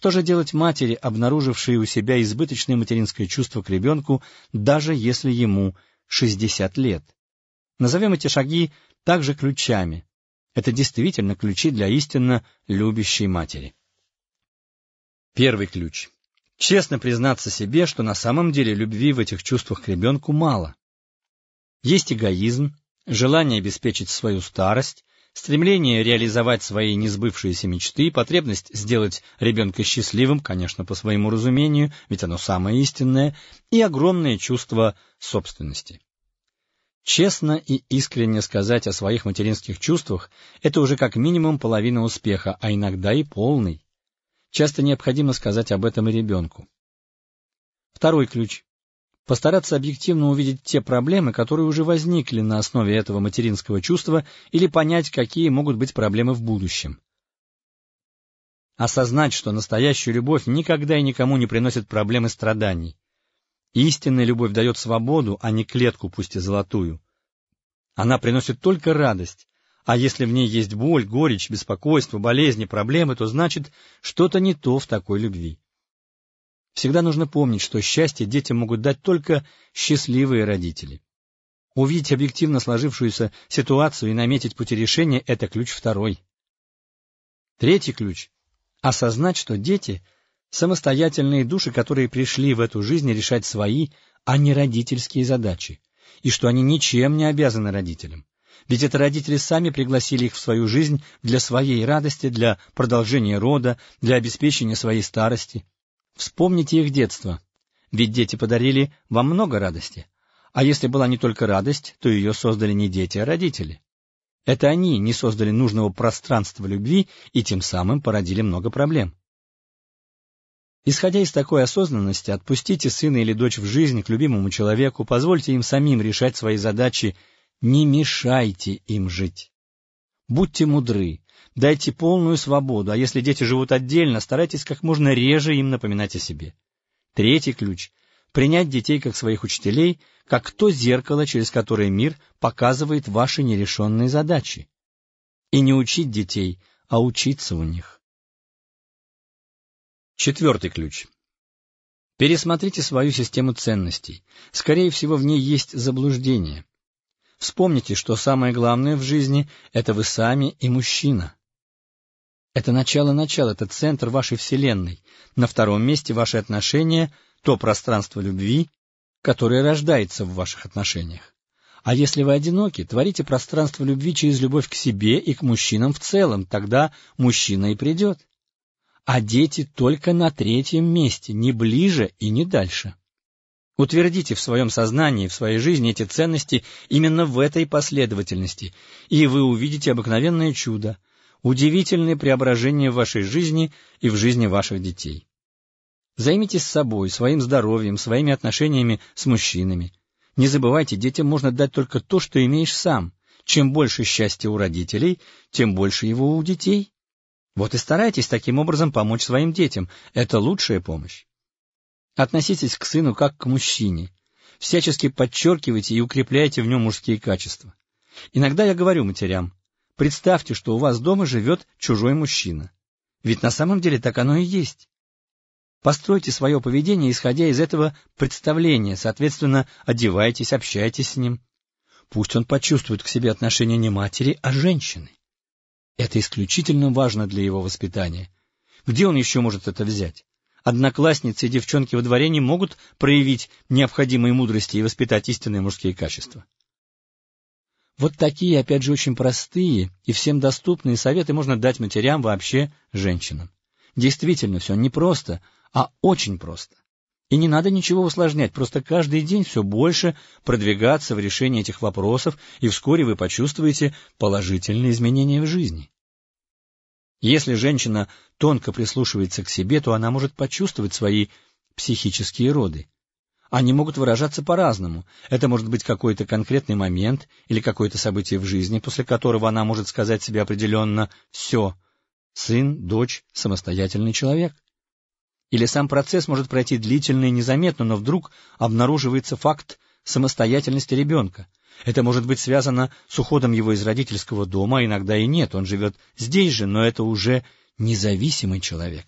Что же делать матери, обнаружившей у себя избыточное материнское чувство к ребенку, даже если ему 60 лет? Назовем эти шаги также ключами. Это действительно ключи для истинно любящей матери. Первый ключ. Честно признаться себе, что на самом деле любви в этих чувствах к ребенку мало. Есть эгоизм, желание обеспечить свою старость, стремление реализовать свои несбывшиеся мечты, потребность сделать ребенка счастливым, конечно, по своему разумению, ведь оно самое истинное, и огромное чувство собственности. Честно и искренне сказать о своих материнских чувствах – это уже как минимум половина успеха, а иногда и полный. Часто необходимо сказать об этом и ребенку. Второй ключ постараться объективно увидеть те проблемы, которые уже возникли на основе этого материнского чувства, или понять, какие могут быть проблемы в будущем. Осознать, что настоящая любовь никогда и никому не приносит проблем и страданий. Истинная любовь дает свободу, а не клетку, пусть и золотую. Она приносит только радость, а если в ней есть боль, горечь, беспокойство, болезни, проблемы, то значит, что-то не то в такой любви. Всегда нужно помнить, что счастье детям могут дать только счастливые родители. Увидеть объективно сложившуюся ситуацию и наметить пути решения – это ключ второй. Третий ключ – осознать, что дети – самостоятельные души, которые пришли в эту жизнь решать свои, а не родительские задачи, и что они ничем не обязаны родителям. Ведь это родители сами пригласили их в свою жизнь для своей радости, для продолжения рода, для обеспечения своей старости. Вспомните их детство, ведь дети подарили вам много радости. А если была не только радость, то ее создали не дети, а родители. Это они не создали нужного пространства любви и тем самым породили много проблем. Исходя из такой осознанности, отпустите сына или дочь в жизнь к любимому человеку, позвольте им самим решать свои задачи, не мешайте им жить. Будьте мудры, Дайте полную свободу, а если дети живут отдельно, старайтесь как можно реже им напоминать о себе. Третий ключ — принять детей как своих учителей, как то зеркало, через которое мир показывает ваши нерешенные задачи. И не учить детей, а учиться у них. Четвертый ключ. Пересмотрите свою систему ценностей. Скорее всего, в ней есть заблуждение. Вспомните, что самое главное в жизни — это вы сами и мужчина. Это начало-начало, это центр вашей Вселенной. На втором месте ваши отношения, то пространство любви, которое рождается в ваших отношениях. А если вы одиноки, творите пространство любви через любовь к себе и к мужчинам в целом, тогда мужчина и придет. А дети только на третьем месте, не ближе и не дальше. Утвердите в своем сознании, в своей жизни эти ценности именно в этой последовательности, и вы увидите обыкновенное чудо — удивительные преображения в вашей жизни и в жизни ваших детей. Займитесь собой, своим здоровьем, своими отношениями с мужчинами. Не забывайте, детям можно дать только то, что имеешь сам. Чем больше счастья у родителей, тем больше его у детей. Вот и старайтесь таким образом помочь своим детям. Это лучшая помощь. Относитесь к сыну как к мужчине. Всячески подчеркивайте и укрепляйте в нем мужские качества. Иногда я говорю матерям, Представьте, что у вас дома живет чужой мужчина. Ведь на самом деле так оно и есть. Постройте свое поведение, исходя из этого представления, соответственно, одевайтесь, общайтесь с ним. Пусть он почувствует к себе отношение не матери, а женщины. Это исключительно важно для его воспитания. Где он еще может это взять? Одноклассницы и девчонки во дворе не могут проявить необходимые мудрости и воспитать истинные мужские качества. Вот такие, опять же, очень простые и всем доступные советы можно дать матерям вообще женщинам. Действительно, все не просто, а очень просто. И не надо ничего усложнять, просто каждый день все больше продвигаться в решении этих вопросов, и вскоре вы почувствуете положительные изменения в жизни. Если женщина тонко прислушивается к себе, то она может почувствовать свои психические роды. Они могут выражаться по-разному. Это может быть какой-то конкретный момент или какое-то событие в жизни, после которого она может сказать себе определенно «все». Сын, дочь, самостоятельный человек. Или сам процесс может пройти длительно и незаметно, но вдруг обнаруживается факт самостоятельности ребенка. Это может быть связано с уходом его из родительского дома, а иногда и нет, он живет здесь же, но это уже независимый человек.